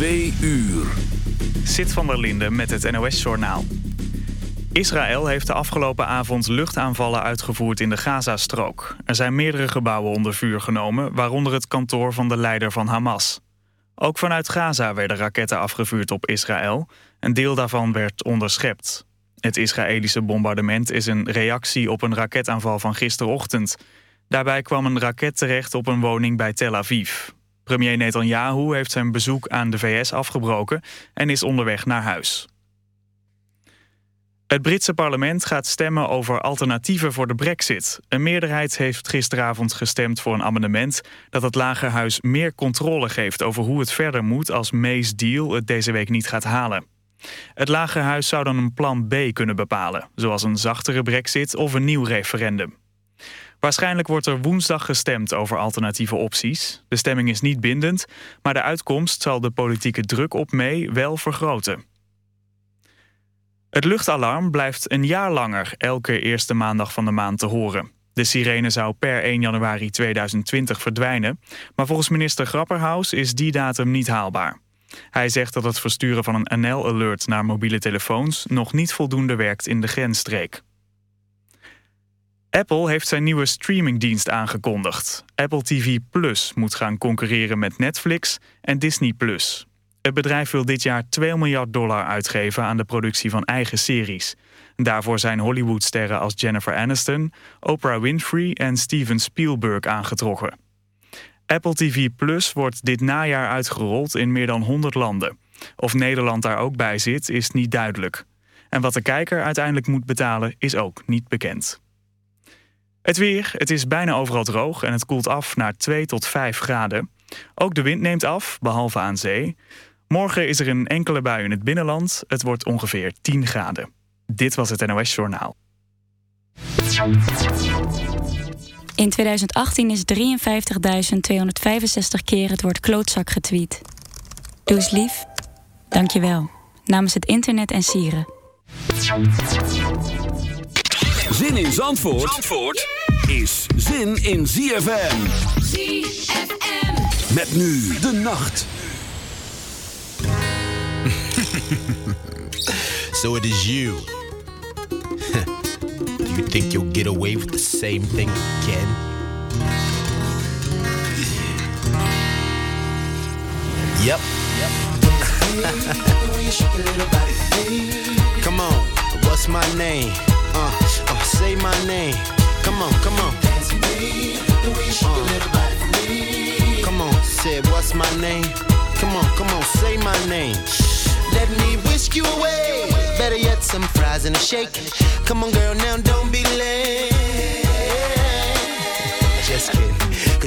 Twee uur. Zit van der Linde met het NOS-journaal. Israël heeft de afgelopen avond luchtaanvallen uitgevoerd in de Gazastrook. Er zijn meerdere gebouwen onder vuur genomen, waaronder het kantoor van de leider van Hamas. Ook vanuit Gaza werden raketten afgevuurd op Israël. Een deel daarvan werd onderschept. Het Israëlische bombardement is een reactie op een raketaanval van gisterochtend. Daarbij kwam een raket terecht op een woning bij Tel Aviv. Premier Netanyahu heeft zijn bezoek aan de VS afgebroken en is onderweg naar huis. Het Britse parlement gaat stemmen over alternatieven voor de brexit. Een meerderheid heeft gisteravond gestemd voor een amendement... dat het lagerhuis meer controle geeft over hoe het verder moet... als May's deal het deze week niet gaat halen. Het lagerhuis zou dan een plan B kunnen bepalen... zoals een zachtere brexit of een nieuw referendum. Waarschijnlijk wordt er woensdag gestemd over alternatieve opties. De stemming is niet bindend, maar de uitkomst zal de politieke druk op mee wel vergroten. Het luchtalarm blijft een jaar langer elke eerste maandag van de maand te horen. De sirene zou per 1 januari 2020 verdwijnen, maar volgens minister Grapperhaus is die datum niet haalbaar. Hij zegt dat het versturen van een NL-alert naar mobiele telefoons nog niet voldoende werkt in de grensstreek. Apple heeft zijn nieuwe streamingdienst aangekondigd. Apple TV Plus moet gaan concurreren met Netflix en Disney Plus. Het bedrijf wil dit jaar 2 miljard dollar uitgeven aan de productie van eigen series. Daarvoor zijn Hollywoodsterren als Jennifer Aniston, Oprah Winfrey en Steven Spielberg aangetrokken. Apple TV Plus wordt dit najaar uitgerold in meer dan 100 landen. Of Nederland daar ook bij zit, is niet duidelijk. En wat de kijker uiteindelijk moet betalen, is ook niet bekend. Het weer, het is bijna overal droog en het koelt af naar 2 tot 5 graden. Ook de wind neemt af, behalve aan zee. Morgen is er een enkele bui in het binnenland. Het wordt ongeveer 10 graden. Dit was het NOS Journaal. In 2018 is 53.265 keer het woord klootzak getweet. Doe eens lief. Dank je wel. Namens het internet en sieren. Zin in Zandvoort, Zandvoort is zin in ZFM. ZFM. Met nu de nacht. so it is you. Do you think you'll get away with the same thing again? Yep. come on, what's my name? Uh, uh, say my name. Come on, come on. Dance with me, the way she Uh, come on, say what's my name? Come on, come on, say my name. Let me whisk you away. Better yet, some fries and a shake. Come on, girl, now don't be late. Just kidding.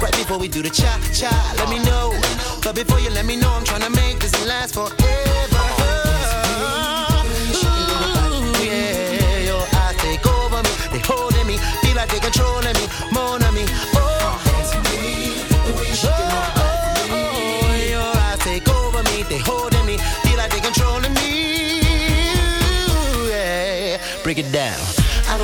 Right before we do the cha cha, let me know. But before you let me know, I'm trying to make this last forever. Oh, oh, oh, your eyes take over me, they holding me, feel like they controlling me. Yeah, break it down.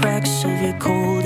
cracks of your cold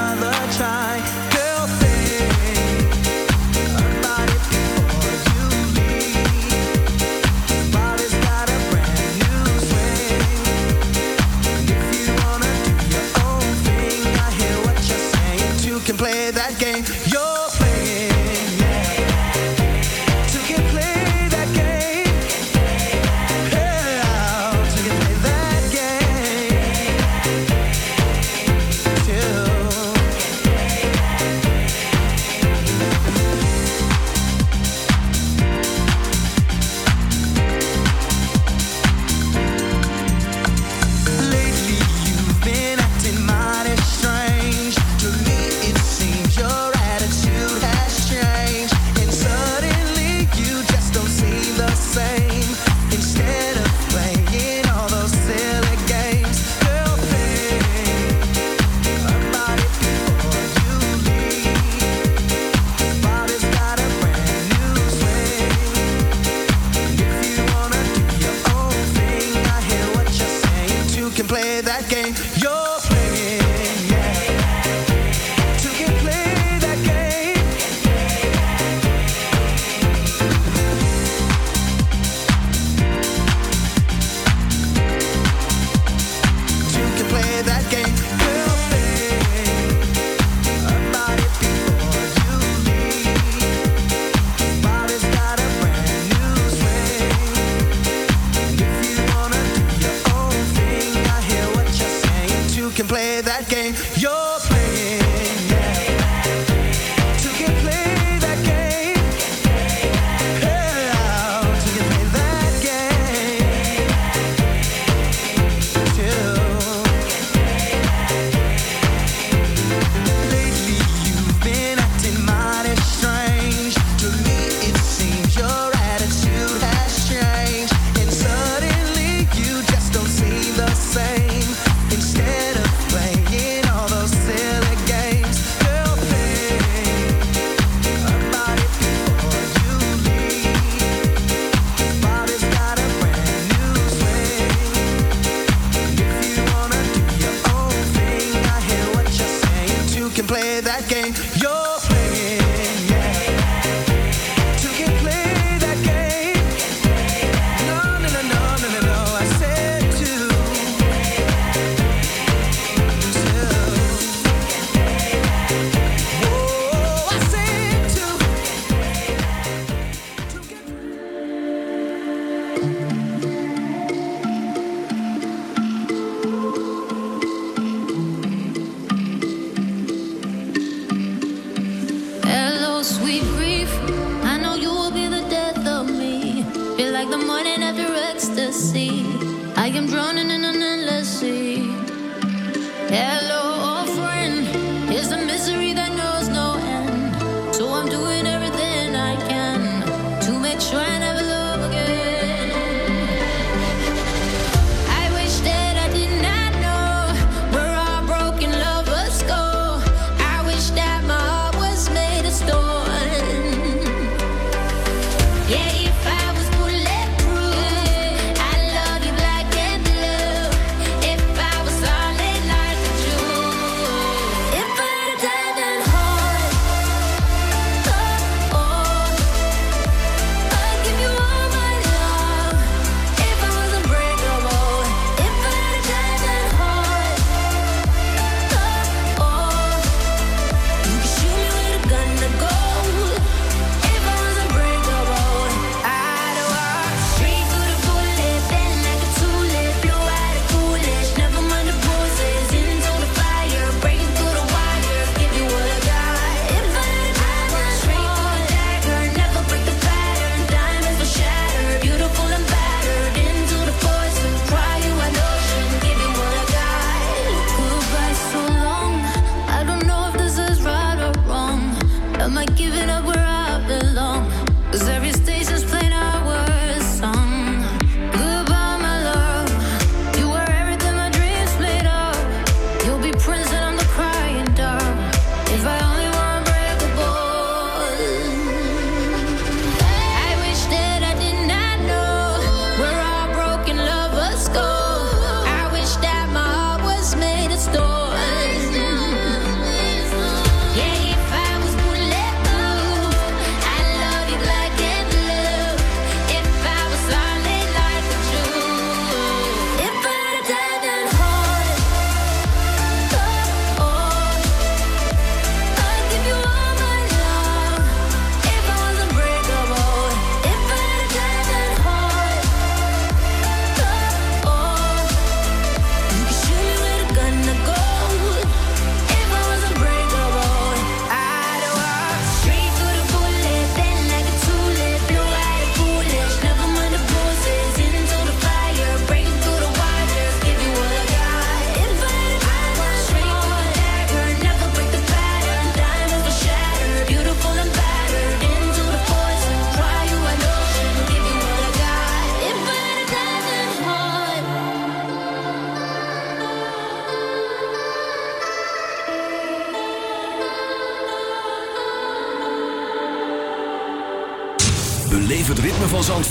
another try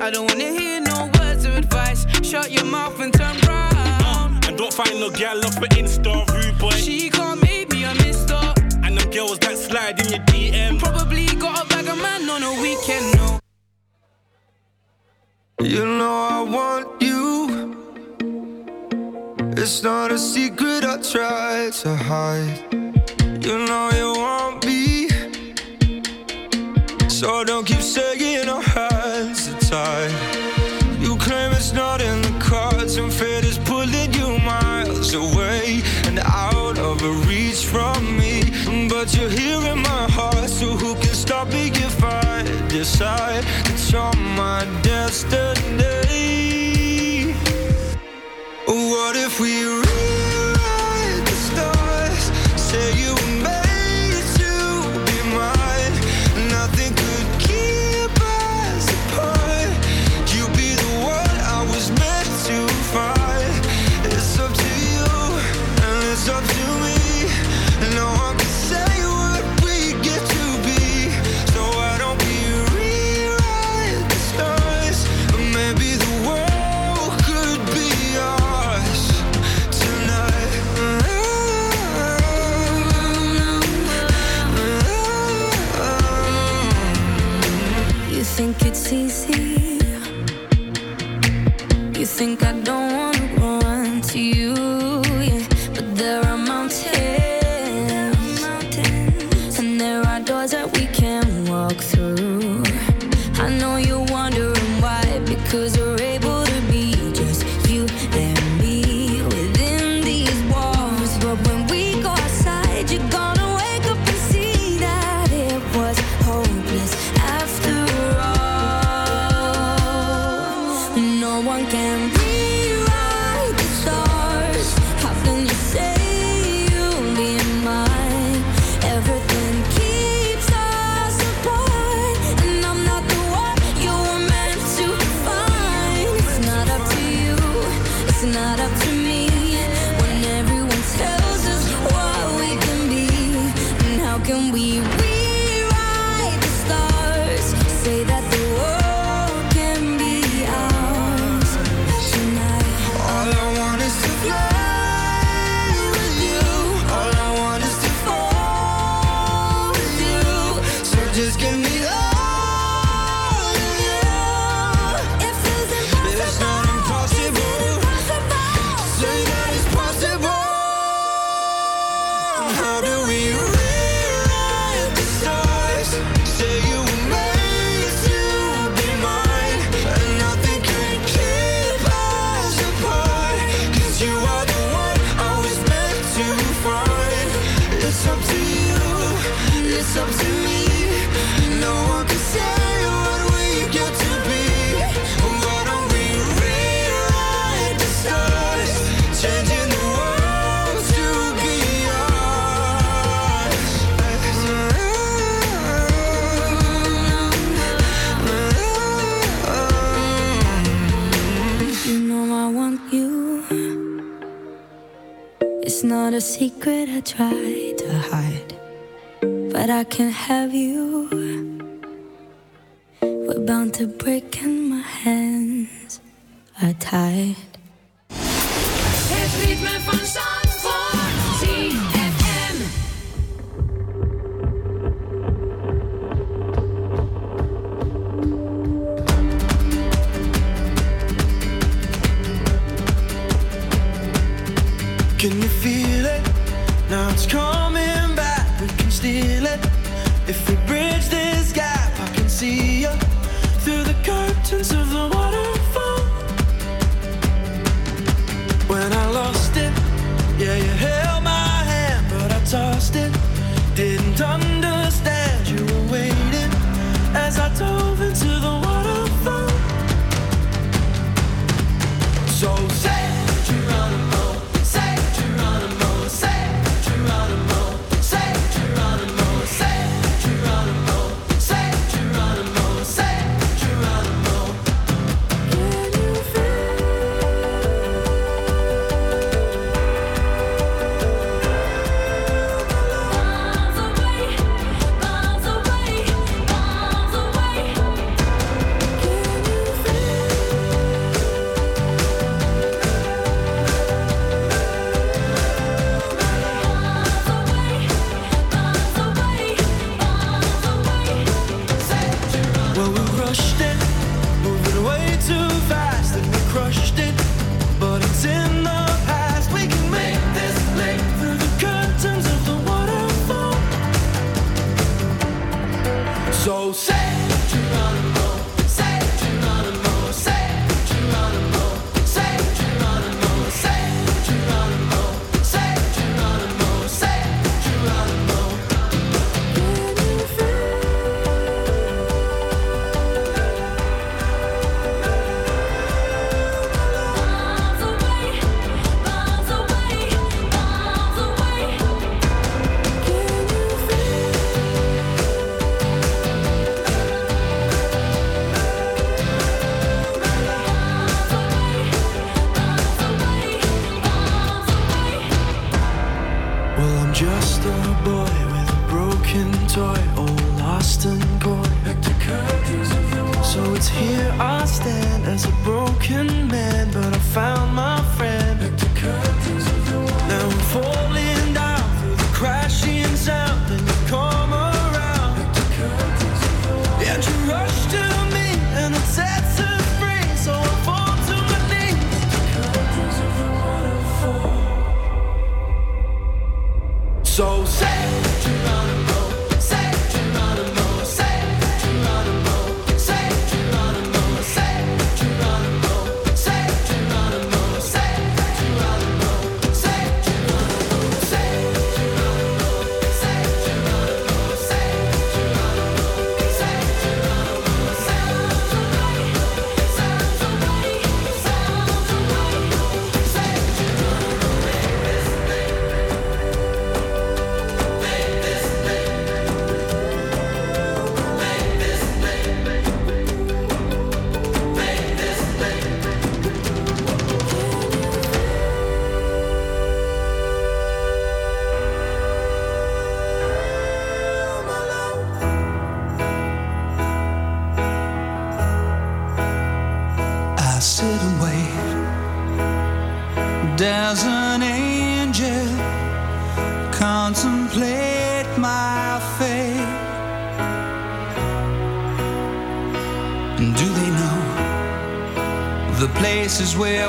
I don't wanna hear no words of advice. Shut your mouth and turn round. Uh, and don't find no gal off for Insta, rude boy. She can't make me a mister. And them girls that slide in your DM. Probably got a bag of man on a weekend, no. You know I want you. It's not a secret I try to hide. You know you want me. So don't keep saying our hands decide I can't have you. We're bound to break, and my hands are tied. Het ritme van Zandvoort, ZFM. Can you feel it? Now it's coming steal it. If we bridge this gap, I can see you through the curtains of the waterfall. When I lost it, yeah, you held my hand, but I tossed it. Didn't understand.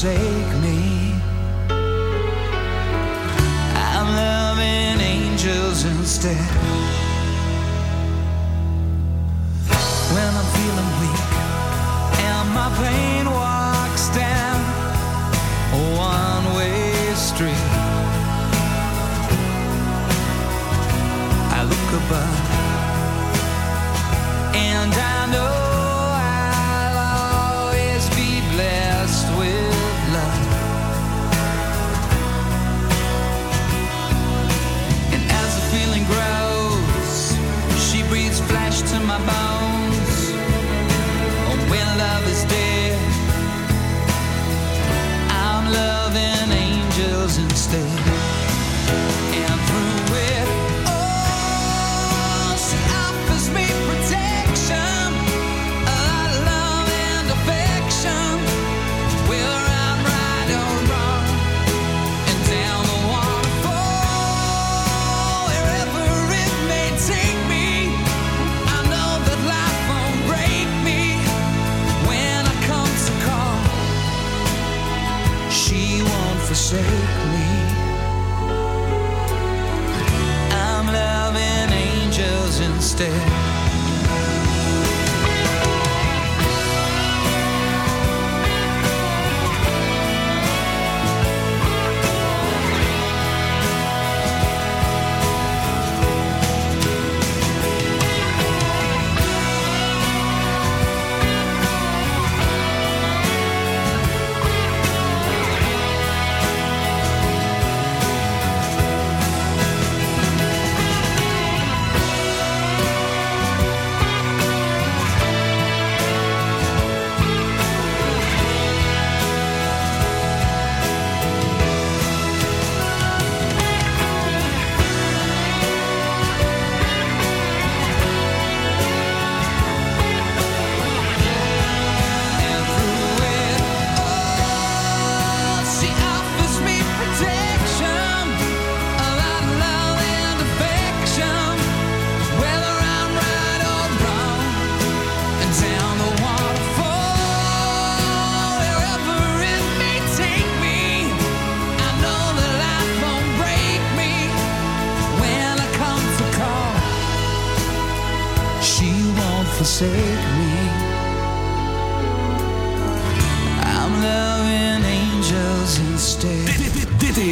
forsake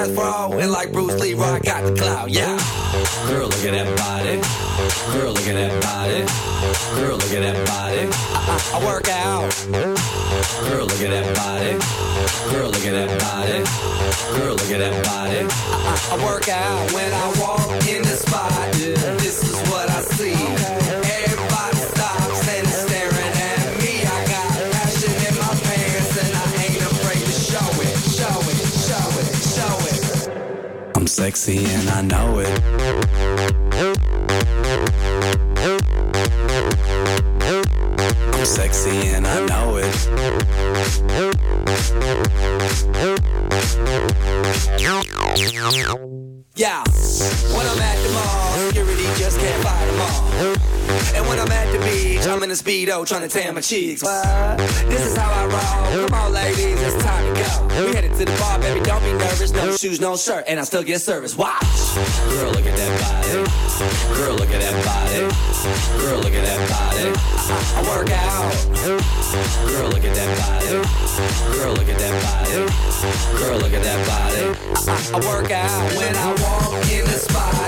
And like Bruce Lee, I got the cloud yeah. Girl, look at that body. Girl, look at that body. Girl, look at that body. I, I, I work out. Girl, look at that body. Girl, look at that body. Girl, look at that body. I, I work out when I walk in the spot. Yeah, this is what I see. sexy and I know it. Speedo trying to tan my cheeks. What? This is how I roll. Come on, ladies, it's time to go. We headed to the bar, baby, don't be nervous. No shoes, no shirt, and I still get service. Watch. Girl, look at that body. Girl, look at that body. Girl, look at that body. I, work out. Girl, look at that body. Girl, look at that body. Girl, look at that body. I work out when I walk in the spot.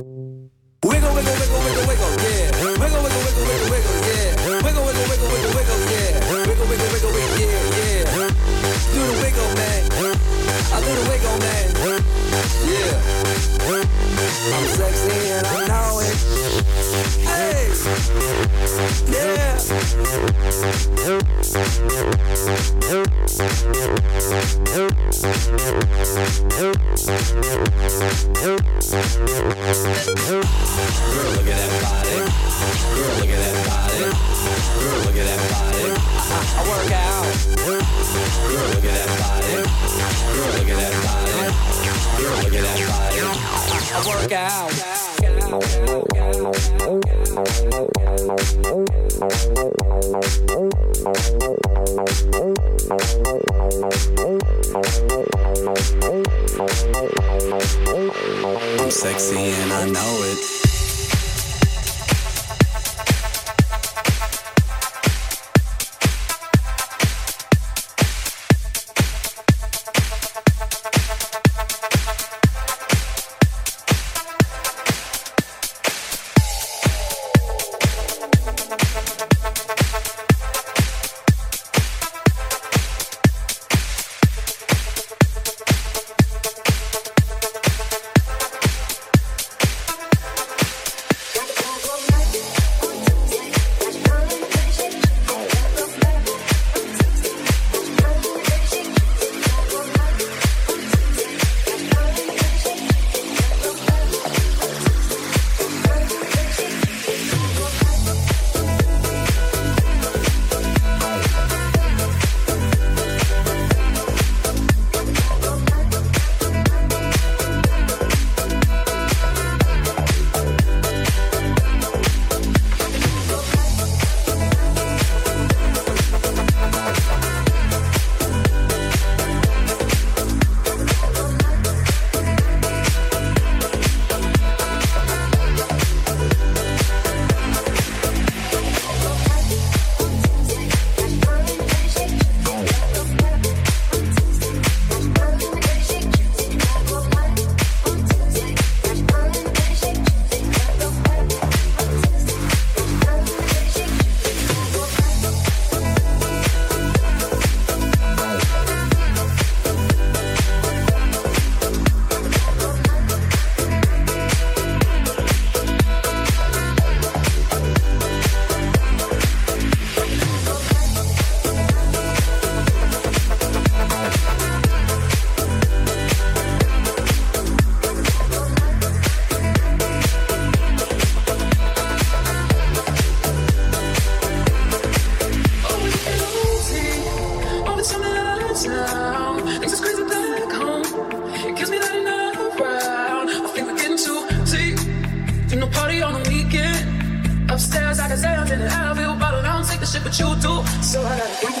But you do. So I gotta.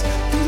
Yes.